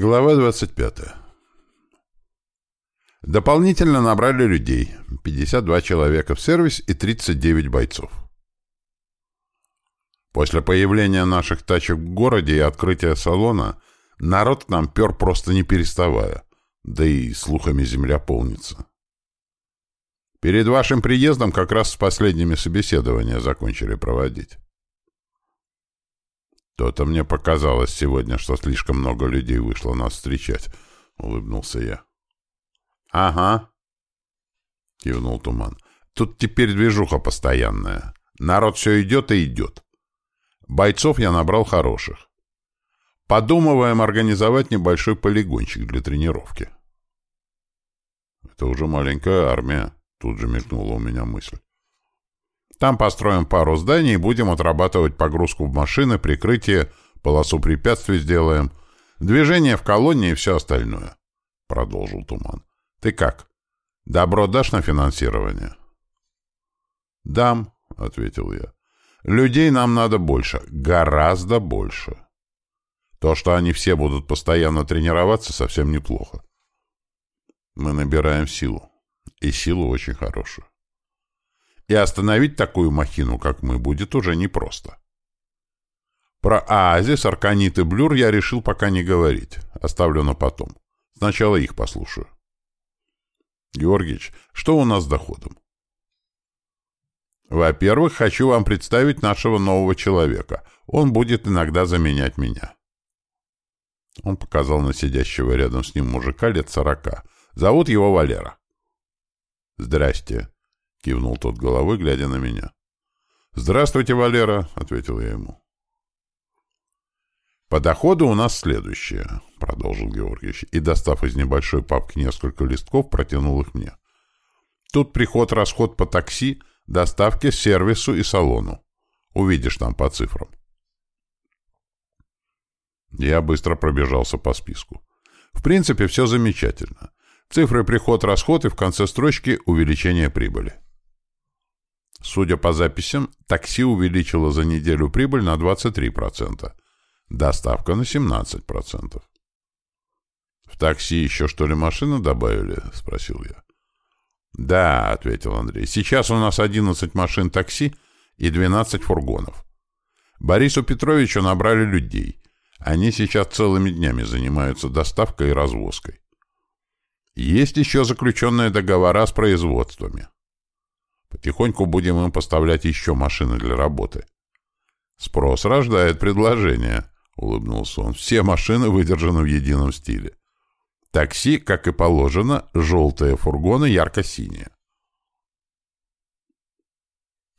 Глава 25. Дополнительно набрали людей. 52 человека в сервис и 39 бойцов. После появления наших тачек в городе и открытия салона народ к нам пер просто не переставая. Да и слухами земля полнится. Перед вашим приездом как раз с последними собеседования закончили проводить. «То-то мне показалось сегодня, что слишком много людей вышло нас встречать», — улыбнулся я. «Ага», — кивнул Туман. «Тут теперь движуха постоянная. Народ все идет и идет. Бойцов я набрал хороших. Подумываем организовать небольшой полигончик для тренировки». «Это уже маленькая армия», — тут же мелькнула у меня мысль. Там построим пару зданий и будем отрабатывать погрузку в машины, прикрытие, полосу препятствий сделаем, движение в колонне и все остальное. Продолжил Туман. Ты как? Добро дашь на финансирование? Дам, ответил я. Людей нам надо больше, гораздо больше. То, что они все будут постоянно тренироваться, совсем неплохо. Мы набираем силу. И силу очень хорошую. И остановить такую махину, как мы, будет уже непросто. Про Оазис, Арканит и Блюр я решил пока не говорить. Оставлю на потом. Сначала их послушаю. Георгиевич, что у нас с доходом? Во-первых, хочу вам представить нашего нового человека. Он будет иногда заменять меня. Он показал на сидящего рядом с ним мужика лет сорока. Зовут его Валера. Здрасте. — кивнул тот головой, глядя на меня. «Здравствуйте, Валера», — ответил я ему. «По доходу у нас следующее», — продолжил Георгиевич, и, достав из небольшой папки несколько листков, протянул их мне. «Тут приход-расход по такси, доставке, сервису и салону. Увидишь там по цифрам». Я быстро пробежался по списку. В принципе, все замечательно. Цифры приход-расход и в конце строчки увеличение прибыли. Судя по записям, такси увеличило за неделю прибыль на 23%, доставка на 17%. «В такси еще что ли машины добавили?» — спросил я. «Да», — ответил Андрей, — «сейчас у нас 11 машин такси и 12 фургонов. Борису Петровичу набрали людей. Они сейчас целыми днями занимаются доставкой и развозкой. Есть еще заключенные договора с производствами. Потихоньку будем им поставлять еще машины для работы. Спрос рождает предложение, — улыбнулся он. Все машины выдержаны в едином стиле. Такси, как и положено, желтые фургоны ярко-синие.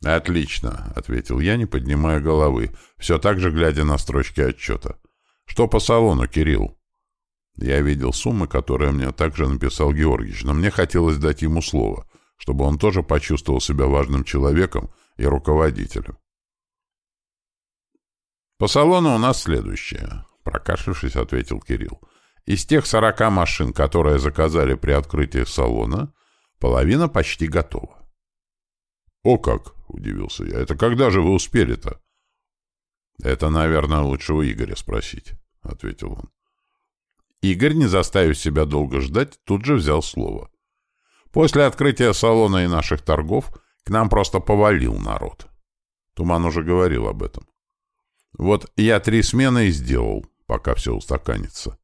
«Отлично», — ответил я, не поднимая головы, все так же глядя на строчки отчета. «Что по салону, Кирилл?» Я видел суммы, которые мне также написал Георгиевич, но мне хотелось дать ему слово чтобы он тоже почувствовал себя важным человеком и руководителем. «По салону у нас следующее», — прокашлявшись, ответил Кирилл. «Из тех сорока машин, которые заказали при открытии салона, половина почти готова». «О как!» — удивился я. «Это когда же вы успели-то?» «Это, наверное, лучше у Игоря спросить», — ответил он. Игорь, не заставив себя долго ждать, тут же взял слово. После открытия салона и наших торгов к нам просто повалил народ. Туман уже говорил об этом. Вот я три смены и сделал, пока все устаканится.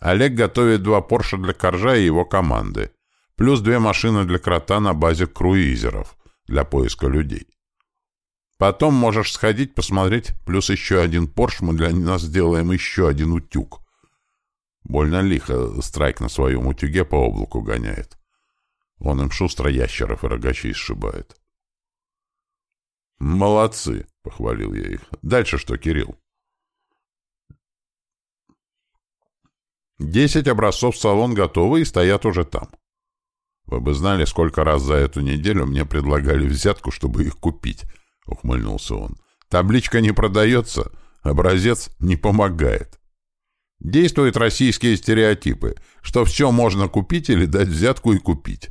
Олег готовит два Порше для Коржа и его команды, плюс две машины для Крота на базе круизеров для поиска людей. Потом можешь сходить, посмотреть, плюс еще один Порш мы для нас сделаем еще один утюг. Больно лихо страйк на своем утюге по облаку гоняет. Он им шустро ящеров и рогачей сшибает. «Молодцы!» — похвалил я их. «Дальше что, Кирилл?» «Десять образцов в салон готовы и стоят уже там. Вы бы знали, сколько раз за эту неделю мне предлагали взятку, чтобы их купить», — ухмыльнулся он. «Табличка не продается, образец не помогает. Действуют российские стереотипы, что все можно купить или дать взятку и купить.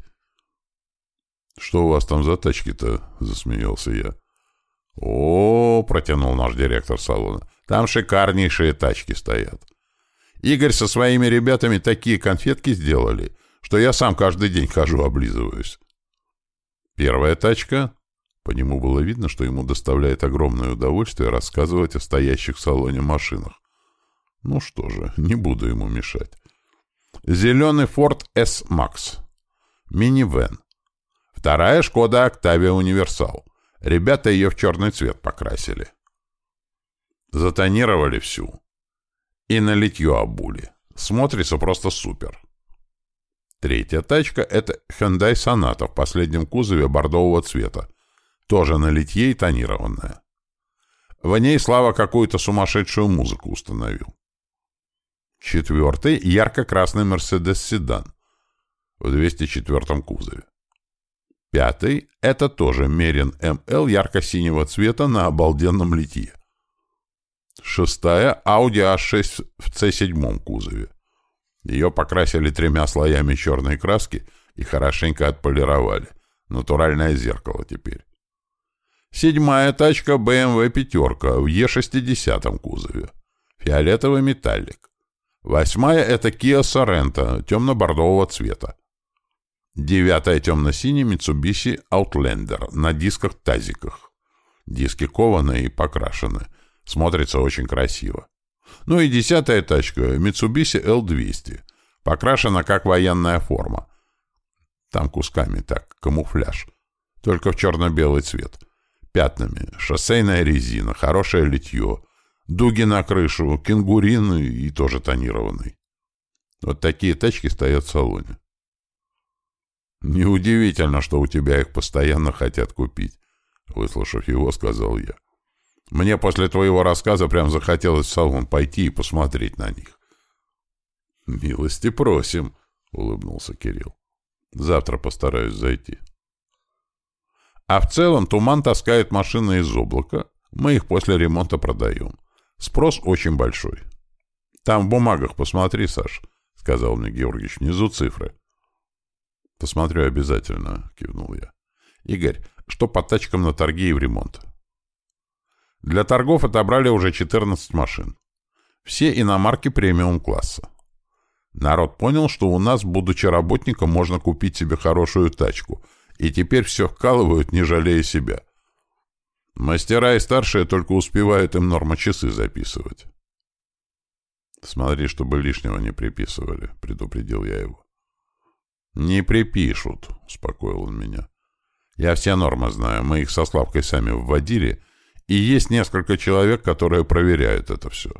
«Что у вас там за тачки-то?» — засмеялся я. «О, — протянул наш директор салона, — там шикарнейшие тачки стоят. Игорь со своими ребятами такие конфетки сделали, что я сам каждый день хожу облизываюсь. Первая тачка. По нему было видно, что ему доставляет огромное удовольствие рассказывать о стоящих в салоне машинах. Ну что же, не буду ему мешать. Зеленый Ford S-Max. Минивэн. Вторая Шкода Октавия Универсал. Ребята ее в черный цвет покрасили. Затонировали всю. И на литье обули. Смотрится просто супер. Третья тачка — это Hyundai Sonata в последнем кузове бордового цвета. Тоже на литье и тонированная. В ней Слава какую-то сумасшедшую музыку установил. Четвертый — ярко-красный Mercedes седан в 204 кузове. Пятый — это тоже Мерин МЛ ярко-синего цвета на обалденном литье. Шестая — Audi A6 в C7 кузове. Ее покрасили тремя слоями черной краски и хорошенько отполировали. Натуральное зеркало теперь. Седьмая тачка BMW пятерка в Е60 кузове. Фиолетовый металлик. Восьмая — это Kia Sorento темно-бордового цвета. Девятая темно-синий Mitsubishi Outlander на дисках-тазиках. Диски кованые и покрашены. Смотрится очень красиво. Ну и десятая тачка Mitsubishi L200. Покрашена как военная форма. Там кусками так, камуфляж. Только в черно-белый цвет. Пятнами. Шоссейная резина, хорошее литье. Дуги на крышу, кенгурин и тоже тонированный. Вот такие тачки стоят в салоне. «Неудивительно, что у тебя их постоянно хотят купить», — выслушав его, сказал я. «Мне после твоего рассказа прям захотелось в салон пойти и посмотреть на них». «Милости просим», — улыбнулся Кирилл. «Завтра постараюсь зайти». А в целом туман таскает машины из облака. Мы их после ремонта продаем. Спрос очень большой. Там в бумагах посмотри, Саш, — сказал мне Георгиевич, — внизу цифры. «Посмотрю обязательно», — кивнул я. «Игорь, что по тачкам на торги и в ремонт?» Для торгов отобрали уже 14 машин. Все иномарки премиум-класса. Народ понял, что у нас, будучи работником, можно купить себе хорошую тачку, и теперь все вкалывают, не жалея себя. Мастера и старшие только успевают им норма-часы записывать. «Смотри, чтобы лишнего не приписывали», — предупредил я его. «Не припишут», — успокоил он меня. «Я все нормы знаю, мы их со Славкой сами вводили, и есть несколько человек, которые проверяют это все.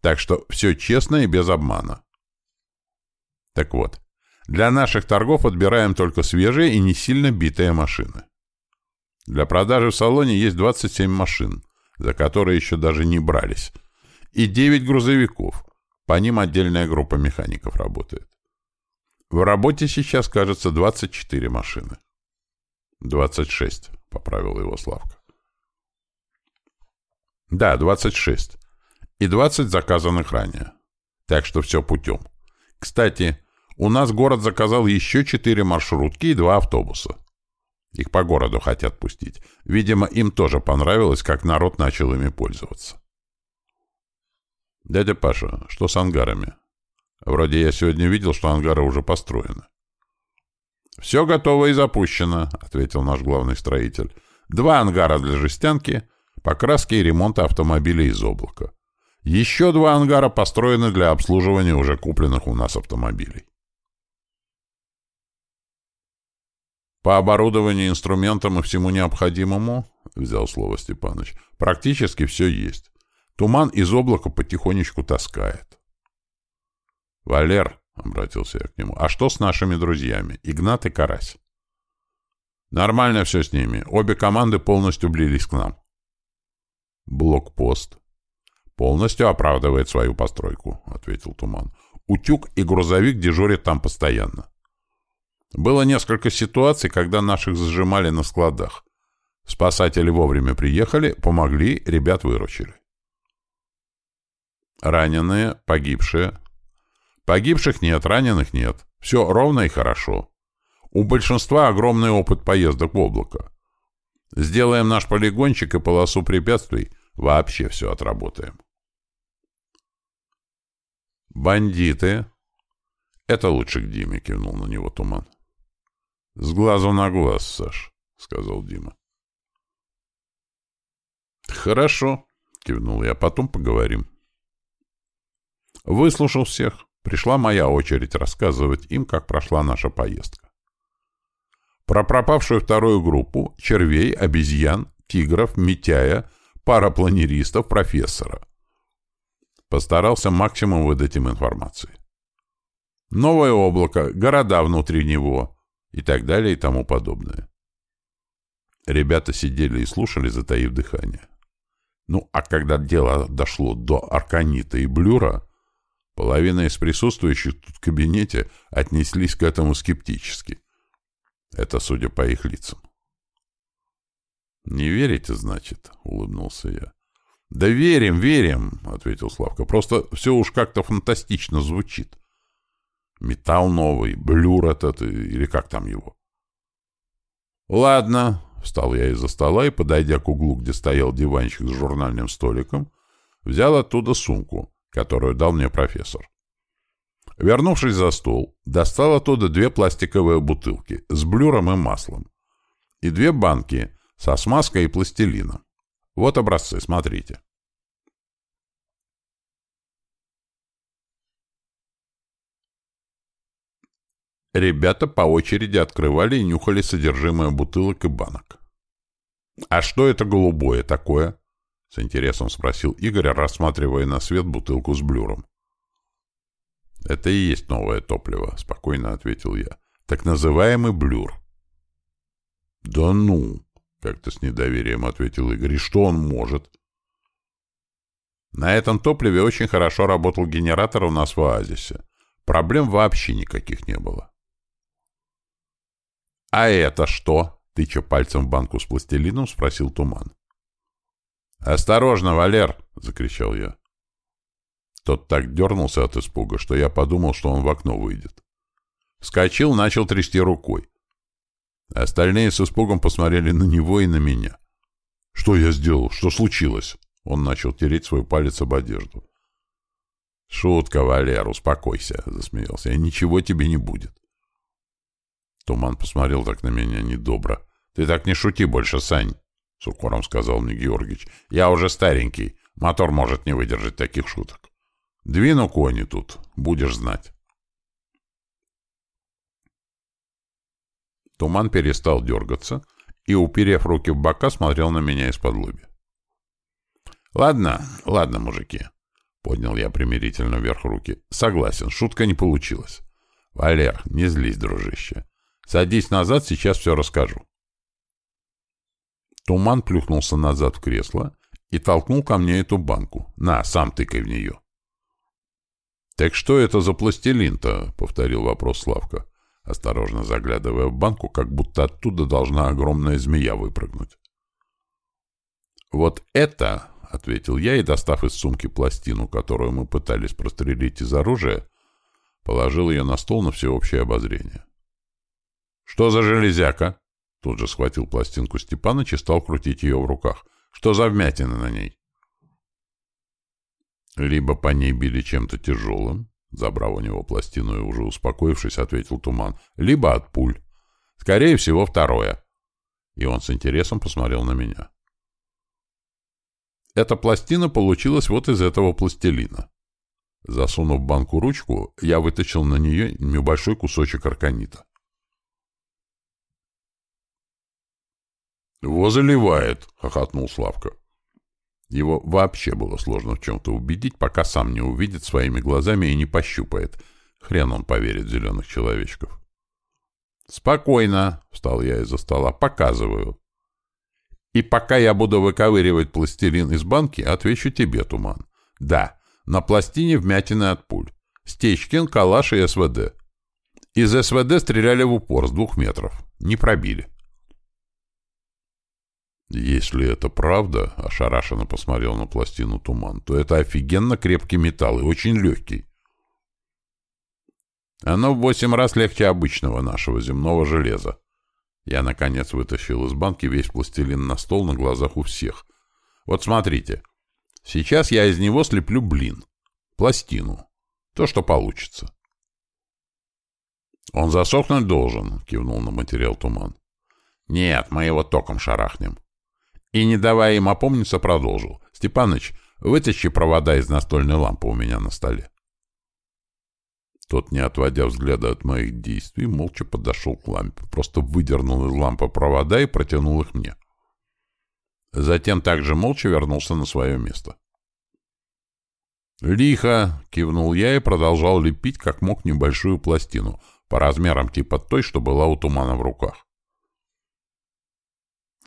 Так что все честно и без обмана». Так вот, для наших торгов отбираем только свежие и не сильно битые машины. Для продажи в салоне есть 27 машин, за которые еще даже не брались, и 9 грузовиков, по ним отдельная группа механиков работает. В работе сейчас, кажется, 24 машины. 26, поправил его Славка. Да, 26. И 20 заказанных ранее. Так что все путем. Кстати, у нас город заказал еще 4 маршрутки и 2 автобуса. Их по городу хотят пустить. Видимо, им тоже понравилось, как народ начал ими пользоваться. «Дядя Паша, что с ангарами?» Вроде я сегодня видел, что ангары уже построены. «Все готово и запущено», — ответил наш главный строитель. «Два ангара для жестянки, покраски и ремонта автомобилей из облака. Еще два ангара построены для обслуживания уже купленных у нас автомобилей». «По оборудованию, инструментам и всему необходимому», — взял слово Степаныч, — «практически все есть. Туман из облака потихонечку таскает». «Валер», — обратился я к нему, — «а что с нашими друзьями, Игнат и Карась?» «Нормально все с ними. Обе команды полностью блились к нам». «Блокпост». «Полностью оправдывает свою постройку», — ответил Туман. «Утюг и грузовик дежурят там постоянно. Было несколько ситуаций, когда наших зажимали на складах. Спасатели вовремя приехали, помогли, ребят выручили. Раненые, погибшие, Погибших нет, раненых нет. Все ровно и хорошо. У большинства огромный опыт поездок в облако. Сделаем наш полигончик и полосу препятствий, вообще все отработаем. Бандиты. Это лучше к Диме, кивнул на него Туман. С глазу на глаз, Саш, сказал Дима. Хорошо, кивнул я, потом поговорим. Выслушал всех. Пришла моя очередь рассказывать им, как прошла наша поездка. Про пропавшую вторую группу, червей, обезьян, тигров, митяя, парапланеристов, профессора. Постарался максимум выдать им информации. Новое облако, города внутри него и так далее и тому подобное. Ребята сидели и слушали, затаив дыхание. Ну, а когда дело дошло до Арканита и Блюра, половина из присутствующих тут в кабинете отнеслись к этому скептически. Это судя по их лицам. «Не верите, значит?» — улыбнулся я. «Да верим, верим!» — ответил Славка. «Просто все уж как-то фантастично звучит. Металл новый, блюр этот, или как там его?» «Ладно», — встал я из-за стола и, подойдя к углу, где стоял диванчик с журнальным столиком, взял оттуда сумку, которую дал мне профессор. Вернувшись за стол, достал оттуда две пластиковые бутылки с блюром и маслом и две банки со смазкой и пластилином. Вот образцы, смотрите. Ребята по очереди открывали и нюхали содержимое бутылок и банок. «А что это голубое такое?» — с интересом спросил Игорь, рассматривая на свет бутылку с блюром. «Это и есть новое топливо», — спокойно ответил я. «Так называемый блюр». «Да ну!» — как-то с недоверием ответил Игорь. «И что он может?» На этом топливе очень хорошо работал генератор у нас в оазисе. Проблем вообще никаких не было. «А это что?» — тыча пальцем в банку с пластилином, спросил Туман. «Осторожно, Валер!» — закричал я. Тот так дернулся от испуга, что я подумал, что он в окно выйдет. Вскочил, начал трясти рукой. Остальные с испугом посмотрели на него и на меня. «Что я сделал? Что случилось?» Он начал тереть свой палец об одежду. «Шутка, Валер, успокойся», — засмеялся. «И ничего тебе не будет». Туман посмотрел так на меня недобро. «Ты так не шути больше, Сань», — с укором сказал мне Георгич. «Я уже старенький. Мотор может не выдержать таких шуток». Двину кони тут, будешь знать. Туман перестал дергаться и, уперев руки в бока, смотрел на меня из-под лоби. «Ладно, ладно, мужики», — поднял я примирительно вверх руки. «Согласен, шутка не получилась. Валер, не злись, дружище. Садись назад, сейчас все расскажу». Туман плюхнулся назад в кресло и толкнул ко мне эту банку. «На, сам тыкай в нее». «Так что это за пластилин-то?» — повторил вопрос Славка, осторожно заглядывая в банку, как будто оттуда должна огромная змея выпрыгнуть. «Вот это...» — ответил я и, достав из сумки пластину, которую мы пытались прострелить из оружия, положил ее на стол на всеобщее обозрение. «Что за железяка?» Тут же схватил пластинку Степаныч и стал крутить ее в руках. «Что за вмятина на ней?» Либо по ней били чем-то тяжелым, забрав у него пластину и уже успокоившись, ответил Туман, либо от пуль. Скорее всего, второе. И он с интересом посмотрел на меня. Эта пластина получилась вот из этого пластилина. Засунув банку ручку, я вытащил на нее небольшой кусочек арканита. «Его заливает!» — хохотнул Славка. Его вообще было сложно в чем-то убедить, пока сам не увидит своими глазами и не пощупает. Хрен он поверит зеленых человечков. «Спокойно», — встал я из-за стола, — «показываю». «И пока я буду выковыривать пластилин из банки, отвечу тебе, Туман. Да, на пластине вмятины от пуль. Стечкин, Калаш и СВД. Из СВД стреляли в упор с двух метров. Не пробили. Если это правда, ошарашенно посмотрел на пластину туман, то это офигенно крепкий металл и очень легкий. Оно в восемь раз легче обычного нашего земного железа. Я, наконец, вытащил из банки весь пластилин на стол на глазах у всех. Вот смотрите. Сейчас я из него слеплю блин. Пластину. То, что получится. «Он засохнуть должен», — кивнул на материал туман. «Нет, мы его током шарахнем». И, не давая им опомниться, продолжил. «Степаныч, вытащи провода из настольной лампы у меня на столе». Тот, не отводя взгляда от моих действий, молча подошел к лампе, просто выдернул из лампы провода и протянул их мне. Затем также молча вернулся на свое место. «Лихо!» — кивнул я и продолжал лепить, как мог, небольшую пластину, по размерам типа той, что была у тумана в руках.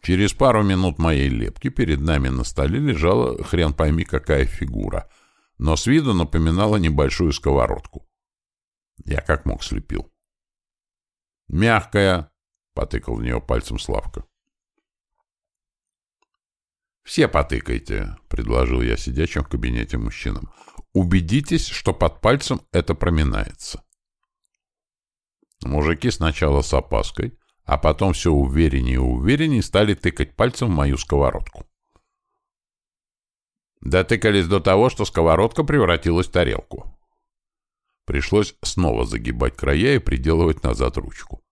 Через пару минут моей лепки перед нами на столе лежала хрен пойми какая фигура, но с виду напоминала небольшую сковородку. Я как мог слепил. «Мягкая!» — потыкал в нее пальцем Славка. «Все потыкайте», — предложил я сидящим в кабинете мужчинам. «Убедитесь, что под пальцем это проминается». Мужики сначала с опаской, а потом все увереннее и увереннее стали тыкать пальцем в мою сковородку. Дотыкались до того, что сковородка превратилась в тарелку. Пришлось снова загибать края и приделывать назад ручку.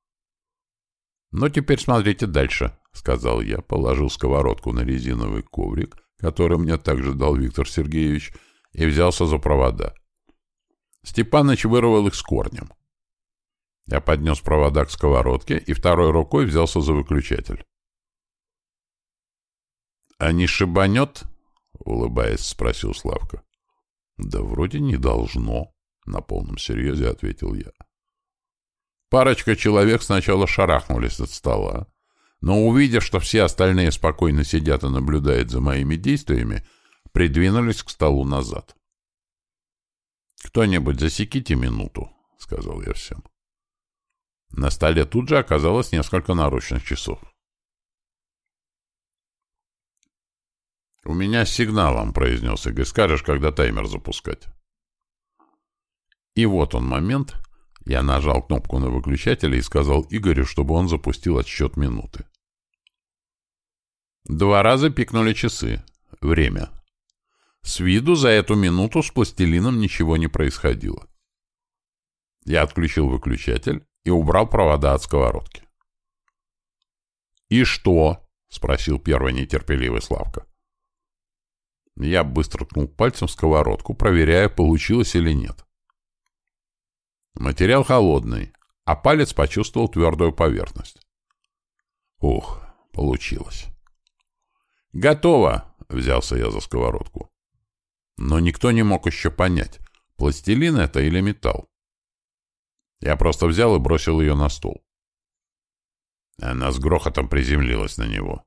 «Но теперь смотрите дальше», — сказал я, положил сковородку на резиновый коврик, который мне также дал Виктор Сергеевич, и взялся за провода. Степаныч вырвал их с корнем. Я поднес провода к сковородке и второй рукой взялся за выключатель. «А не шибанет?» — улыбаясь, спросил Славка. «Да вроде не должно», — на полном серьезе ответил я. Парочка человек сначала шарахнулись от стола, но, увидев, что все остальные спокойно сидят и наблюдают за моими действиями, придвинулись к столу назад. «Кто-нибудь засеките минуту», — сказал я всем. На столе тут же оказалось несколько наручных часов. «У меня с сигналом», — произнес Игорь. «Скажешь, когда таймер запускать». И вот он момент. Я нажал кнопку на выключателе и сказал Игорю, чтобы он запустил отсчет минуты. Два раза пикнули часы. Время. С виду за эту минуту с пластилином ничего не происходило. Я отключил выключатель и убрал провода от сковородки. «И что?» — спросил первый нетерпеливый Славка. Я быстро ткнул пальцем в сковородку, проверяя, получилось или нет. Материал холодный, а палец почувствовал твердую поверхность. Ух, получилось. «Готово!» — взялся я за сковородку. Но никто не мог еще понять, пластилин это или металл. Я просто взял и бросил ее на стол. Она с грохотом приземлилась на него.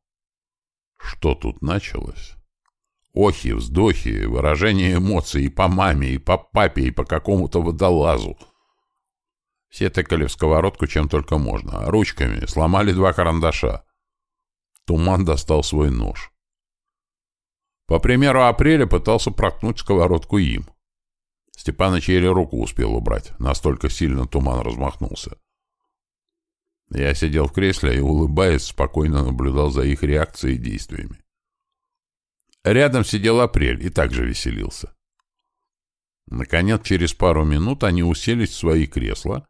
Что тут началось? Охи, вздохи, выражение эмоций и по маме, и по папе, и по какому-то водолазу. Все тыкали в сковородку чем только можно. Ручками сломали два карандаша. Туман достал свой нож. По примеру апреля пытался проткнуть сковородку им. Степаныч еле руку успел убрать, настолько сильно туман размахнулся. Я сидел в кресле и, улыбаясь, спокойно наблюдал за их реакцией и действиями. Рядом сидел Апрель и также веселился. Наконец, через пару минут они уселись в свои кресла,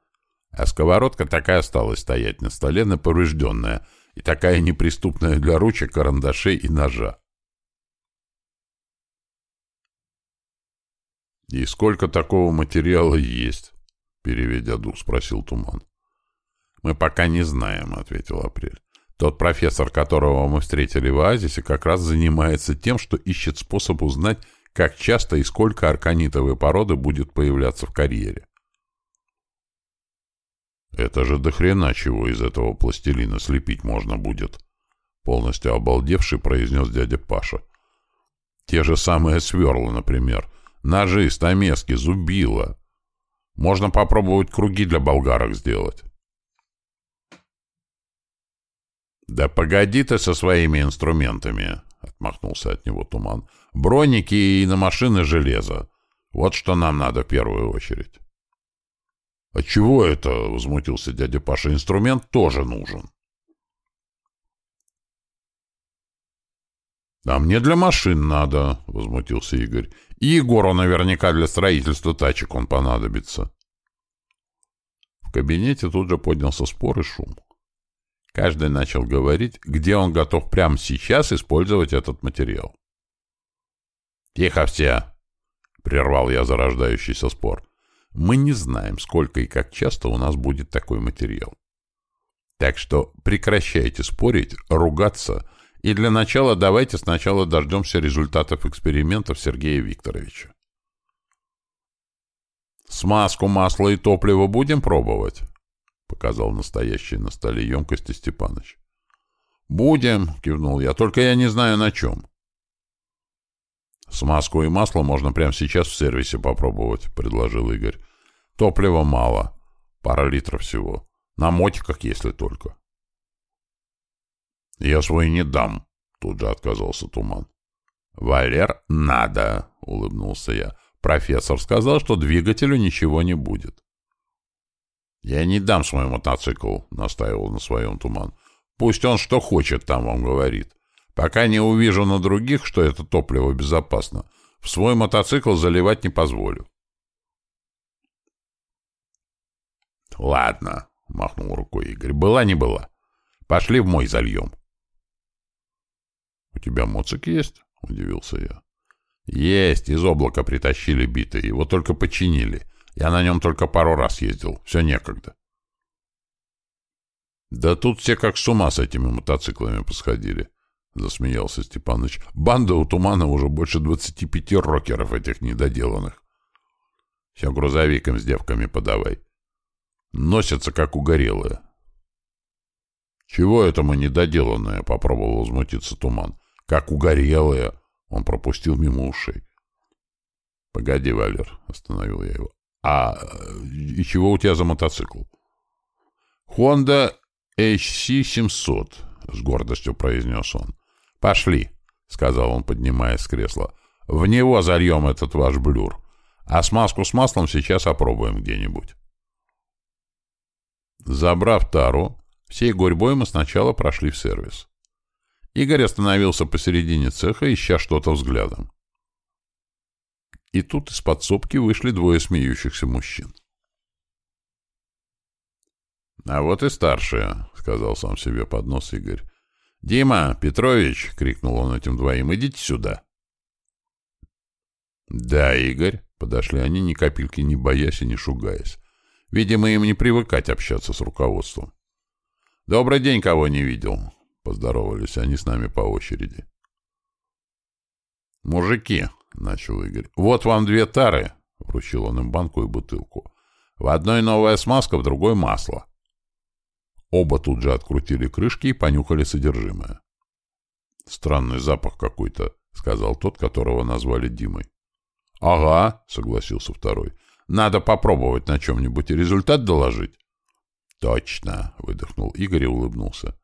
а сковородка такая осталась стоять на столе, неповрежденная, и такая неприступная для ручек, карандашей и ножа. «И сколько такого материала есть?» — переведя дух, спросил Туман. «Мы пока не знаем», — ответил Апрель. «Тот профессор, которого мы встретили в оазисе, как раз занимается тем, что ищет способ узнать, как часто и сколько арканитовой породы будет появляться в карьере». «Это же до хрена чего из этого пластилина слепить можно будет», — полностью обалдевший произнес дядя Паша. «Те же самые сверла, например» Ножи, стамески, зубила. Можно попробовать круги для болгарок сделать. «Да погоди ты со своими инструментами!» — отмахнулся от него туман. «Броники и на машины железо. Вот что нам надо в первую очередь». «А чего это?» — возмутился дядя Паша. «Инструмент тоже нужен». «А мне для машин надо», — возмутился Игорь. «И Егору наверняка для строительства тачек он понадобится». В кабинете тут же поднялся спор и шум. Каждый начал говорить, где он готов прямо сейчас использовать этот материал. «Тихо все!» — прервал я зарождающийся спор. «Мы не знаем, сколько и как часто у нас будет такой материал. Так что прекращайте спорить, ругаться и для начала давайте сначала дождемся результатов экспериментов Сергея Викторовича. «Смазку, масло и топливо будем пробовать?» — показал настоящий на столе емкости Степаныч. «Будем», — кивнул я, — «только я не знаю на чем». «Смазку и масло можно прямо сейчас в сервисе попробовать», — предложил Игорь. «Топлива мало. Пара литров всего. На мотиках, если только». «Я свой не дам», — тут же отказался Туман. «Валер, надо», — улыбнулся я. «Профессор сказал, что двигателю ничего не будет». «Я не дам свой мотоцикл», — настаивал на своем Туман. «Пусть он что хочет там вам говорит. Пока не увижу на других, что это топливо безопасно, в свой мотоцикл заливать не позволю». «Ладно», — махнул рукой Игорь. «Была не была. Пошли в мой зальем». «У тебя моцик есть?» — удивился я. «Есть, из облака притащили битый, его только починили. Я на нем только пару раз ездил, все некогда». «Да тут все как с ума с этими мотоциклами посходили», — засмеялся Степаныч. «Банда у Тумана уже больше двадцати пяти рокеров этих недоделанных. Все грузовикам с девками подавай. Носятся, как угорелые». «Чего это мы недоделанное?» — попробовал возмутиться Туман. Как угорелые. Он пропустил мимо ушей. — Погоди, Валер, — остановил я его. — А и чего у тебя за мотоцикл? — Honda HC-700, — с гордостью произнес он. — Пошли, — сказал он, поднимаясь с кресла. — В него зальем этот ваш блюр. А смазку с маслом сейчас опробуем где-нибудь. Забрав тару, всей гурьбой мы сначала прошли в сервис. Игорь остановился посередине цеха, ища что-то взглядом. И тут из подсобки вышли двое смеющихся мужчин. «А вот и старшие», — сказал сам себе под нос Игорь. «Дима, Петрович!» — крикнул он этим двоим. «Идите сюда!» «Да, Игорь!» — подошли они, ни капельки не боясь и не шугаясь. Видимо, им не привыкать общаться с руководством. «Добрый день, кого не видел!» Поздоровались они с нами по очереди. «Мужики», — начал Игорь, — «вот вам две тары», — вручил он им банку и бутылку. «В одной новая смазка, в другой масло». Оба тут же открутили крышки и понюхали содержимое. «Странный запах какой-то», — сказал тот, которого назвали Димой. «Ага», — согласился второй. «Надо попробовать на чем-нибудь и результат доложить». «Точно», — выдохнул Игорь и улыбнулся.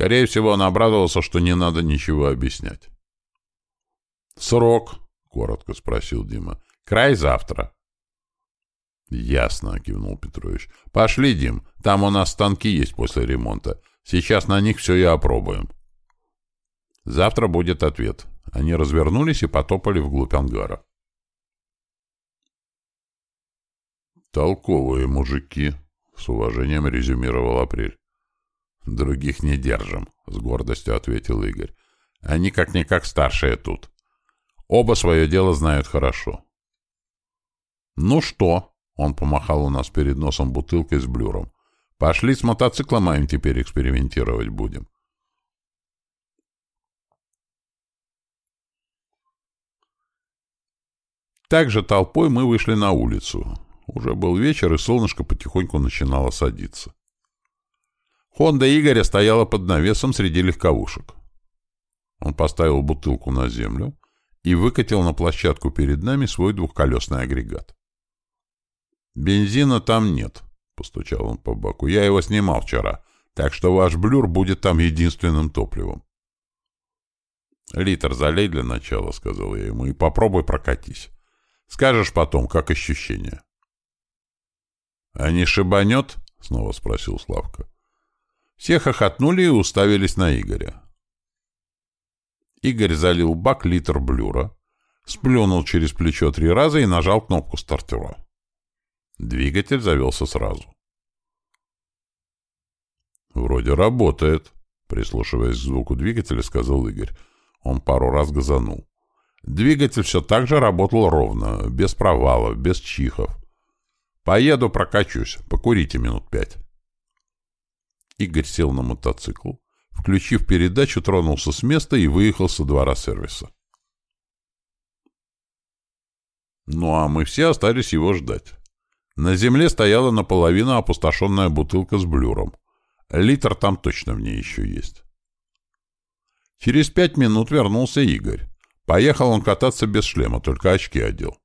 Скорее всего, он обрадовался, что не надо ничего объяснять. «Срок?» — коротко спросил Дима. «Край завтра». «Ясно», — кивнул Петрович. «Пошли, Дим, там у нас станки есть после ремонта. Сейчас на них все и опробуем». «Завтра будет ответ». Они развернулись и потопали вглубь ангара. «Толковые мужики», — с уважением резюмировал Апрель. «Других не держим», — с гордостью ответил Игорь. «Они как-никак старшие тут. Оба свое дело знают хорошо». «Ну что?» — он помахал у нас перед носом бутылкой с блюром. «Пошли с мотоциклом моим теперь экспериментировать будем». Также толпой мы вышли на улицу. Уже был вечер, и солнышко потихоньку начинало садиться. Хонда Игоря стояла под навесом среди легковушек. Он поставил бутылку на землю и выкатил на площадку перед нами свой двухколесный агрегат. «Бензина там нет», — постучал он по баку. «Я его снимал вчера, так что ваш блюр будет там единственным топливом». «Литр залей для начала», — сказал я ему, — «и попробуй прокатись. Скажешь потом, как ощущение». «А не шибанет?» — снова спросил Славка. Все хохотнули и уставились на Игоря. Игорь залил бак литр блюра, сплюнул через плечо три раза и нажал кнопку стартера. Двигатель завелся сразу. «Вроде работает», — прислушиваясь к звуку двигателя, сказал Игорь. Он пару раз газанул. Двигатель все так же работал ровно, без провалов, без чихов. «Поеду прокачусь, покурите минут пять». Игорь сел на мотоцикл, включив передачу, тронулся с места и выехал со двора сервиса. Ну а мы все остались его ждать. На земле стояла наполовину опустошенная бутылка с блюром. Литр там точно в ней еще есть. Через пять минут вернулся Игорь. Поехал он кататься без шлема, только очки одел.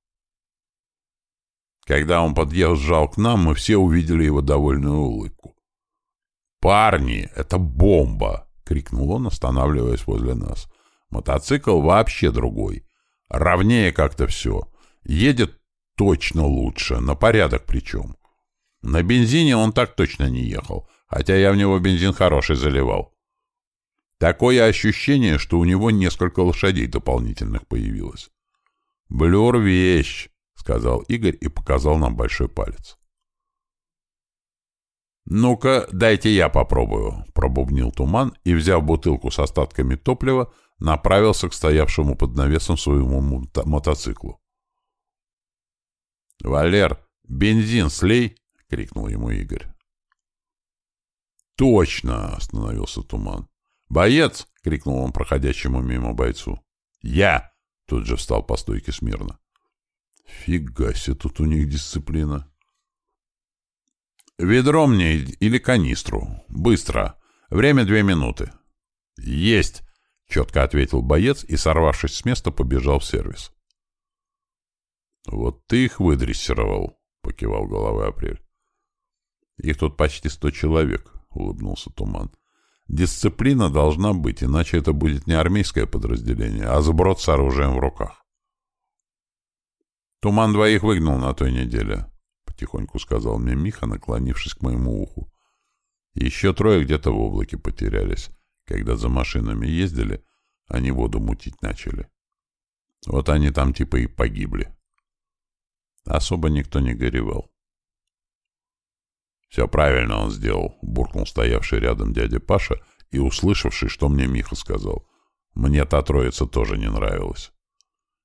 Когда он подъезжал к нам, мы все увидели его довольную улыбку. «Парни, это бомба!» — крикнул он, останавливаясь возле нас. «Мотоцикл вообще другой. Ровнее как-то все. Едет точно лучше, на порядок причем. На бензине он так точно не ехал, хотя я в него бензин хороший заливал. Такое ощущение, что у него несколько лошадей дополнительных появилось. «Блюр — вещь», — сказал Игорь и показал нам большой палец. «Ну-ка, дайте я попробую», — пробубнил туман и, взяв бутылку с остатками топлива, направился к стоявшему под навесом своему мо мотоциклу. «Валер, бензин слей!» — крикнул ему Игорь. «Точно!» — остановился туман. «Боец!» — крикнул он проходящему мимо бойцу. «Я!» — тут же встал по стойке смирно. «Фига себе, тут у них дисциплина!» «Ведро мне или канистру. Быстро. Время две минуты». «Есть!» — четко ответил боец и, сорвавшись с места, побежал в сервис. «Вот ты их выдрессировал», — покивал головой Апрель. «Их тут почти сто человек», — улыбнулся Туман. «Дисциплина должна быть, иначе это будет не армейское подразделение, а сброд с оружием в руках». «Туман двоих выгнал на той неделе», — потихоньку сказал мне Миха, наклонившись к моему уху. «Еще трое где-то в облаке потерялись. Когда за машинами ездили, они воду мутить начали. Вот они там типа и погибли». Особо никто не горевал. «Все правильно он сделал», — буркнул стоявший рядом дядя Паша и, услышавший, что мне Миха сказал. «Мне та троица тоже не нравилась.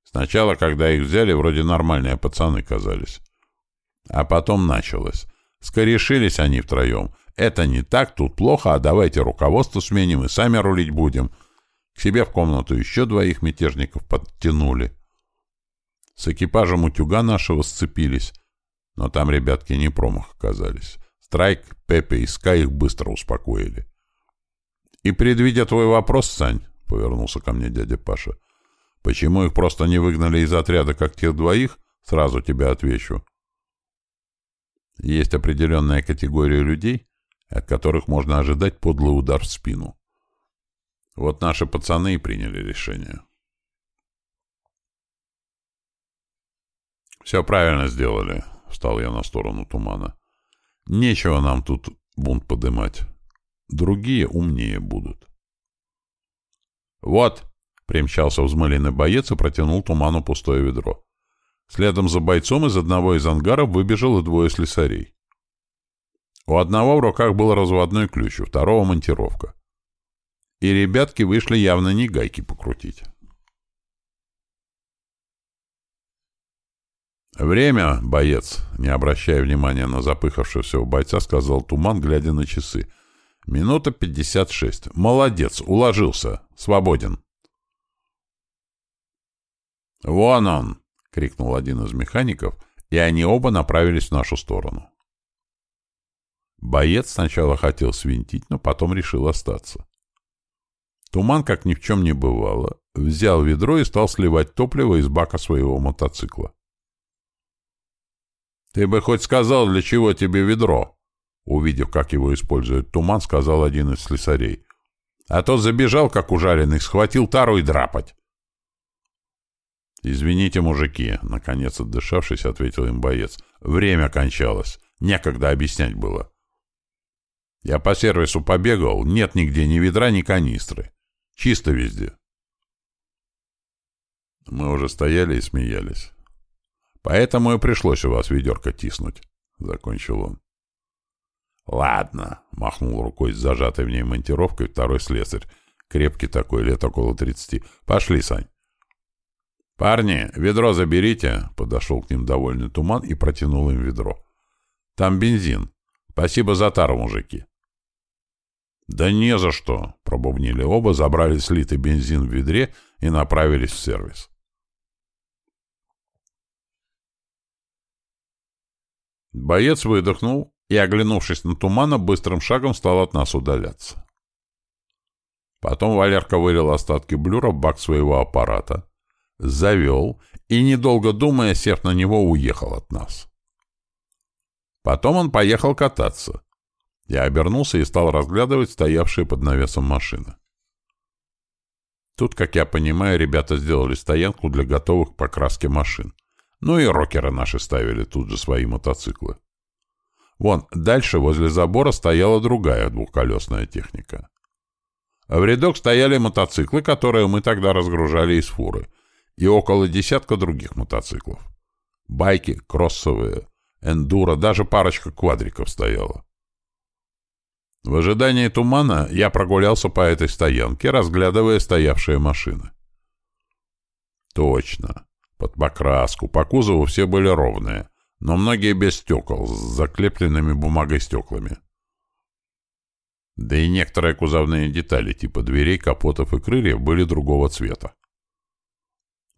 Сначала, когда их взяли, вроде нормальные пацаны казались. А потом началось. Скорешились они втроем. Это не так, тут плохо, а давайте руководство сменим и сами рулить будем. К себе в комнату еще двоих мятежников подтянули. С экипажем утюга нашего сцепились, но там ребятки не промах оказались. Страйк, Пепе и Скай их быстро успокоили. «И предвидя твой вопрос, Сань», — повернулся ко мне дядя Паша, — «почему их просто не выгнали из отряда, как тех двоих, сразу тебе отвечу. Есть определенная категория людей, от которых можно ожидать подлый удар в спину. Вот наши пацаны и приняли решение». «Все правильно сделали», — встал я на сторону тумана. «Нечего нам тут бунт подымать. Другие умнее будут». «Вот», — примчался взмыленный боец и протянул туману пустое ведро. Следом за бойцом из одного из ангаров выбежало двое слесарей. У одного в руках был разводной ключ, у второго — монтировка. И ребятки вышли явно не гайки покрутить. «Время, боец!» — не обращая внимания на запыхавшегося у бойца, сказал Туман, глядя на часы. «Минута пятьдесят шесть. Молодец, уложился. Свободен». «Вон он!» — крикнул один из механиков, и они оба направились в нашу сторону. Боец сначала хотел свинтить, но потом решил остаться. Туман, как ни в чем не бывало, взял ведро и стал сливать топливо из бака своего мотоцикла. «Ты бы хоть сказал, для чего тебе ведро?» Увидев, как его использует туман, сказал один из слесарей. А тот забежал, как ужаленный, схватил тару и драпать. «Извините, мужики», — наконец отдышавшись, ответил им боец. «Время кончалось. Некогда объяснять было». «Я по сервису побегал. Нет нигде ни ведра, ни канистры. Чисто везде». Мы уже стояли и смеялись. Поэтому и пришлось у вас ведерко тиснуть, — закончил он. «Ладно», — махнул рукой с зажатой в ней монтировкой второй слесарь, крепкий такой, лет около тридцати. «Пошли, Сань». «Парни, ведро заберите», — подошел к ним довольный туман и протянул им ведро. «Там бензин. Спасибо за тару, мужики». «Да не за что!» — пробубнили оба, забрали слитый бензин в ведре и направились в сервис. Боец выдохнул и, оглянувшись на тумана, быстрым шагом стал от нас удаляться. Потом Валерка вылил остатки блюра в бак своего аппарата, завел и, недолго думая, сев на него, уехал от нас. Потом он поехал кататься. Я обернулся и стал разглядывать стоявшие под навесом машины. Тут, как я понимаю, ребята сделали стоянку для готовых к покраске машин. Ну и рокеры наши ставили тут же свои мотоциклы. Вон, дальше возле забора стояла другая двухколесная техника. В рядок стояли мотоциклы, которые мы тогда разгружали из фуры, и около десятка других мотоциклов. Байки, кроссовые, эндуро, даже парочка квадриков стояла. В ожидании тумана я прогулялся по этой стоянке, разглядывая стоявшие машины. Точно. Под покраску. По кузову все были ровные, но многие без стекол, с заклепленными бумагой стеклами. Да и некоторые кузовные детали, типа дверей, капотов и крыльев, были другого цвета.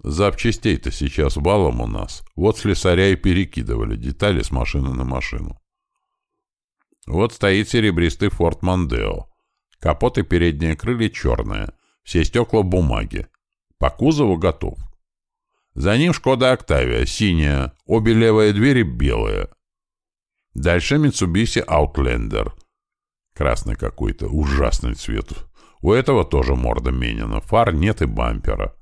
Запчастей-то сейчас валом у нас. Вот слесаря и перекидывали детали с машины на машину. Вот стоит серебристый Форд Мондео. Капот и передние крылья черные. Все стекла бумаги. По кузову готов. За ним Шкода Октавия, синяя. Обе левые двери белые. Дальше Mitsubishi Outlander. Красный какой-то, ужасный цвет. У этого тоже морда менена. Фар нет и бампера.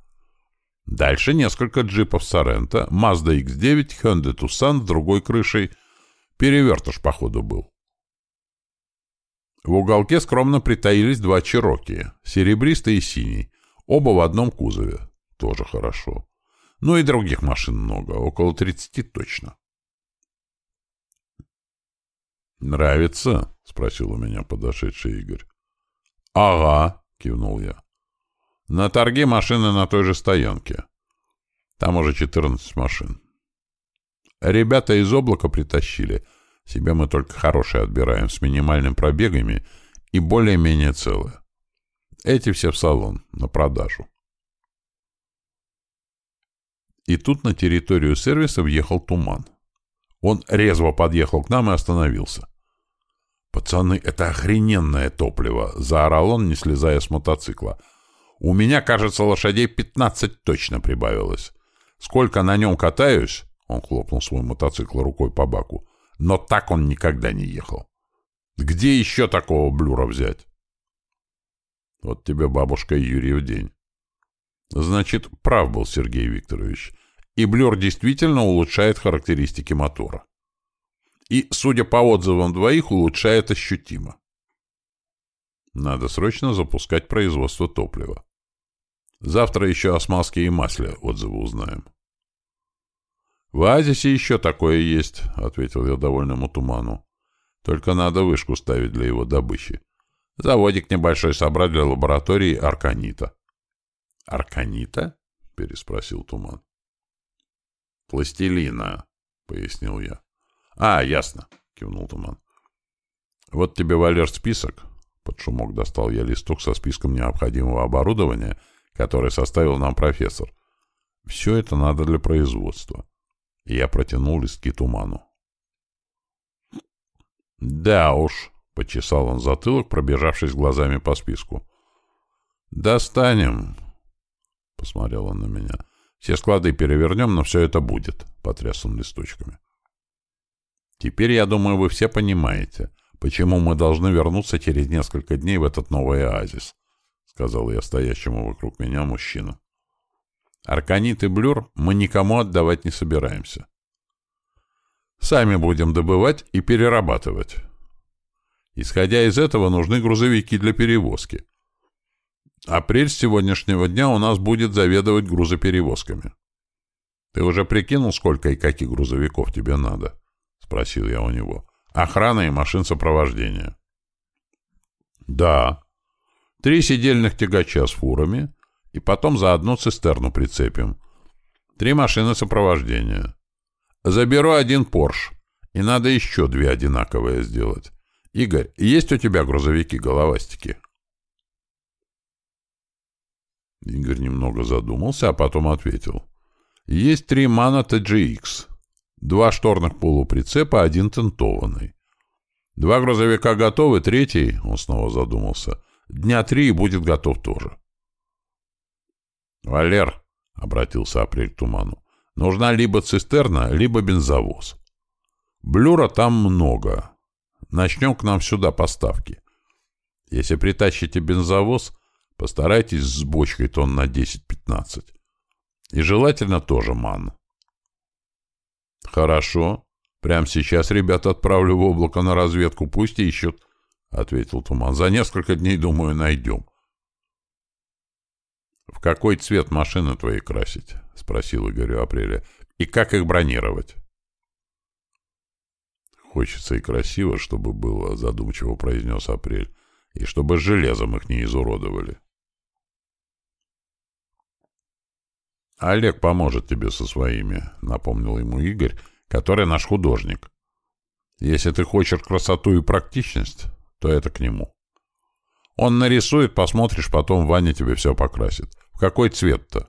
Дальше несколько джипов Сорента, Mazda X9, Hyundai Tucson с другой крышей. Перевертыш, походу, был. В уголке скромно притаились два чероки, серебристый и синий, оба в одном кузове. Тоже хорошо. Ну и других машин много, около тридцати точно. «Нравится?» — спросил у меня подошедший Игорь. «Ага», — кивнул я. «На торге машины на той же стоянке. Там уже четырнадцать машин. Ребята из облака притащили — себе мы только хорошие отбираем, с минимальными пробегами и более-менее целые. Эти все в салон, на продажу. И тут на территорию сервиса въехал туман. Он резво подъехал к нам и остановился. «Пацаны, это охрененное топливо!» — заорал он, не слезая с мотоцикла. «У меня, кажется, лошадей пятнадцать точно прибавилось. Сколько на нем катаюсь?» — он хлопнул свой мотоцикл рукой по баку но так он никогда не ехал. Где еще такого блюра взять? Вот тебе бабушка и Юрий в день. Значит, прав был Сергей Викторович. И блюр действительно улучшает характеристики мотора. И, судя по отзывам двоих, улучшает ощутимо. Надо срочно запускать производство топлива. Завтра еще о смазке и масле отзывы узнаем. «В оазисе еще такое есть», — ответил я довольному туману. «Только надо вышку ставить для его добычи. Заводик небольшой собрать для лаборатории Арканита». «Арканита?» — переспросил туман. «Пластилина», — пояснил я. «А, ясно», — кивнул туман. «Вот тебе, Валер, список». Под шумок достал я листок со списком необходимого оборудования, который составил нам профессор. Все это надо для производства. Я протянул листки туману. «Да уж», — почесал он затылок, пробежавшись глазами по списку. «Достанем», — посмотрел он на меня. «Все склады перевернем, но все это будет», — потряс он листочками. «Теперь, я думаю, вы все понимаете, почему мы должны вернуться через несколько дней в этот новый оазис», — сказал я стоящему вокруг меня мужчину. Арканит и блюр мы никому отдавать не собираемся. Сами будем добывать и перерабатывать. Исходя из этого, нужны грузовики для перевозки. Апрель с сегодняшнего дня у нас будет заведовать грузоперевозками. Ты уже прикинул, сколько и каких грузовиков тебе надо? Спросил я у него. Охрана и машин сопровождения. Да. Три сидельных тягача с фурами, и потом за одну цистерну прицепим. Три машины сопровождения. Заберу один Порш, и надо еще две одинаковые сделать. Игорь, есть у тебя грузовики-головастики? Игорь немного задумался, а потом ответил. Есть три Мана TGX. Два шторных полуприцепа, один тентованный. Два грузовика готовы, третий, он снова задумался, дня три и будет готов тоже. «Валер», — обратился Апрель к Туману, — «нужна либо цистерна, либо бензовоз. Блюра там много. Начнем к нам сюда поставки. Если притащите бензовоз, постарайтесь с бочкой тонн на 10-15. И желательно тоже ман. Хорошо. Прямо сейчас ребята отправлю в облако на разведку, пусть ищут, — ответил Туман. За несколько дней, думаю, найдем. «В какой цвет машины твои красить?» — спросил Игорю Апреля. «И как их бронировать?» «Хочется и красиво, чтобы было», — задумчиво произнес Апрель, «и чтобы железом их не изуродовали». «Олег поможет тебе со своими», — напомнил ему Игорь, который наш художник. «Если ты хочешь красоту и практичность, то это к нему. Он нарисует, посмотришь, потом Ваня тебе все покрасит. В какой цвет-то?»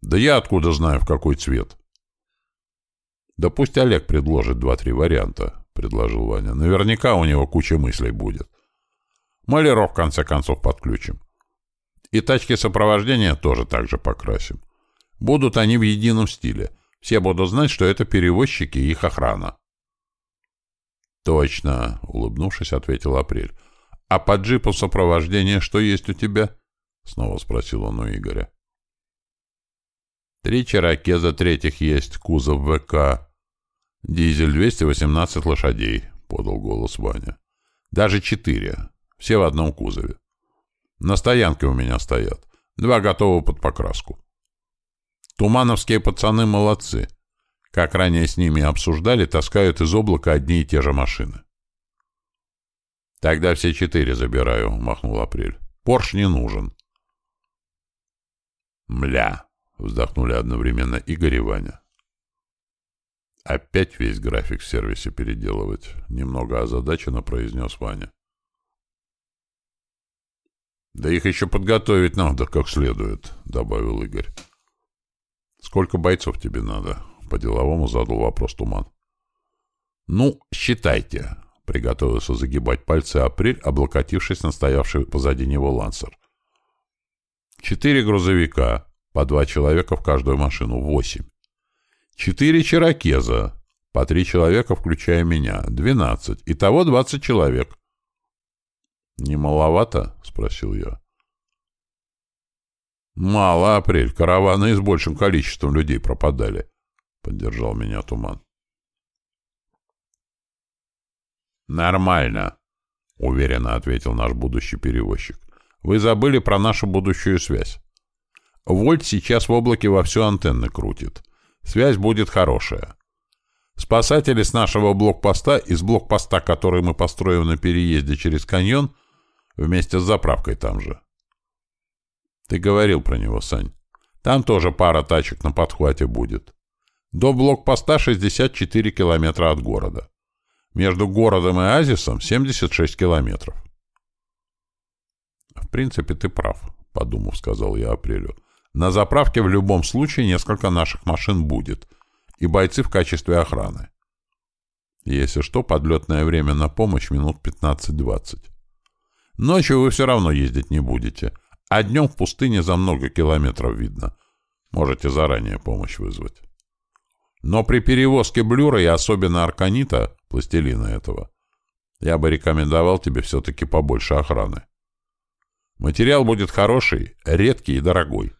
«Да я откуда знаю, в какой цвет?» «Да пусть Олег предложит два-три варианта», — предложил Ваня. «Наверняка у него куча мыслей будет. Маляров, в конце концов, подключим. И тачки сопровождения тоже так же покрасим. Будут они в едином стиле. Все будут знать, что это перевозчики и их охрана. «Точно», — улыбнувшись, ответил Апрель. «А по джипу сопровождения что есть у тебя?» — снова спросил он у Игоря. «Три черокеза третьих есть, кузов ВК. Дизель 218 лошадей», — подал голос Ваня. «Даже четыре. Все в одном кузове. На стоянке у меня стоят. Два готовы под покраску. Тумановские пацаны молодцы. Как ранее с ними обсуждали, таскают из облака одни и те же машины. «Тогда все четыре забираю», — махнул Апрель. «Порш не нужен». «Мля», — вздохнули одновременно Игорь и Ваня. «Опять весь график в сервисе переделывать», — немного озадаченно произнес Ваня. «Да их еще подготовить надо как следует», — добавил Игорь. «Сколько бойцов тебе надо?» — по-деловому задал вопрос Туман. «Ну, считайте», — приготовился загибать пальцы Апрель, облокотившись на стоявший позади него лансер. «Четыре грузовика, по два человека в каждую машину, восемь. Четыре черокеза, по три человека, включая меня, двенадцать. Итого двадцать человек». «Не маловато?» — спросил я. «Мало, Апрель. Караваны с большим количеством людей пропадали», — поддержал меня Туман. «Нормально», — уверенно ответил наш будущий перевозчик. «Вы забыли про нашу будущую связь. Вольт сейчас в облаке во всю антенны крутит. Связь будет хорошая. Спасатели с нашего блокпоста, из блокпоста, который мы построим на переезде через каньон, вместе с заправкой там же. Ты говорил про него, Сань. Там тоже пара тачек на подхвате будет. До блокпоста 64 километра от города. Между городом и Азисом 76 километров. В принципе, ты прав, подумав, сказал я Апрелю. На заправке в любом случае несколько наших машин будет. И бойцы в качестве охраны. Если что, подлетное время на помощь минут 15-20. Ночью вы все равно ездить не будете. А днем в пустыне за много километров видно. Можете заранее помощь вызвать. Но при перевозке блюра и особенно арканита, пластилина этого, я бы рекомендовал тебе все-таки побольше охраны. Материал будет хороший, редкий и дорогой.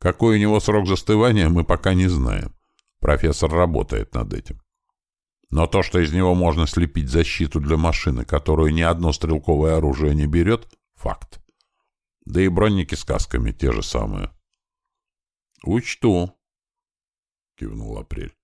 Какой у него срок застывания, мы пока не знаем. Профессор работает над этим. Но то, что из него можно слепить защиту для машины, которую ни одно стрелковое оружие не берет, — факт. Да и бронники с касками те же самые. — Учту, — кивнул Апрель.